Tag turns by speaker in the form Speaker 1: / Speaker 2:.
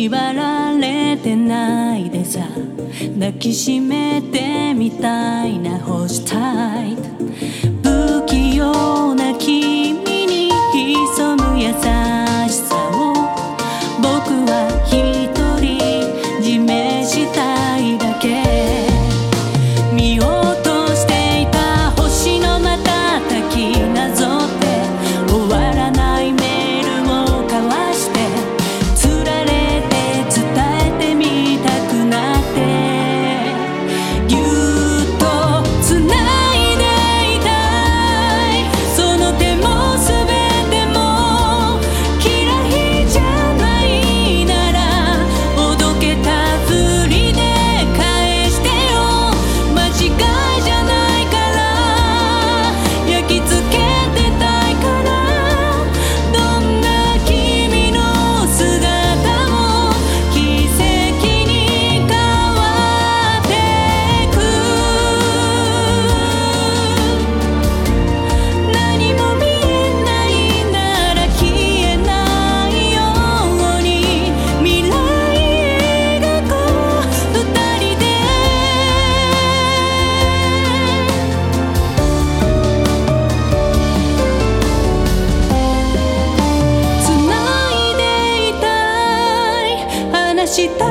Speaker 1: 縛られてないでさ。抱きしめてみたいな星タイプ不器用な君に潜む優しさを。僕は一人自明したいだけ。見落としていた星の瞬きなぞって。した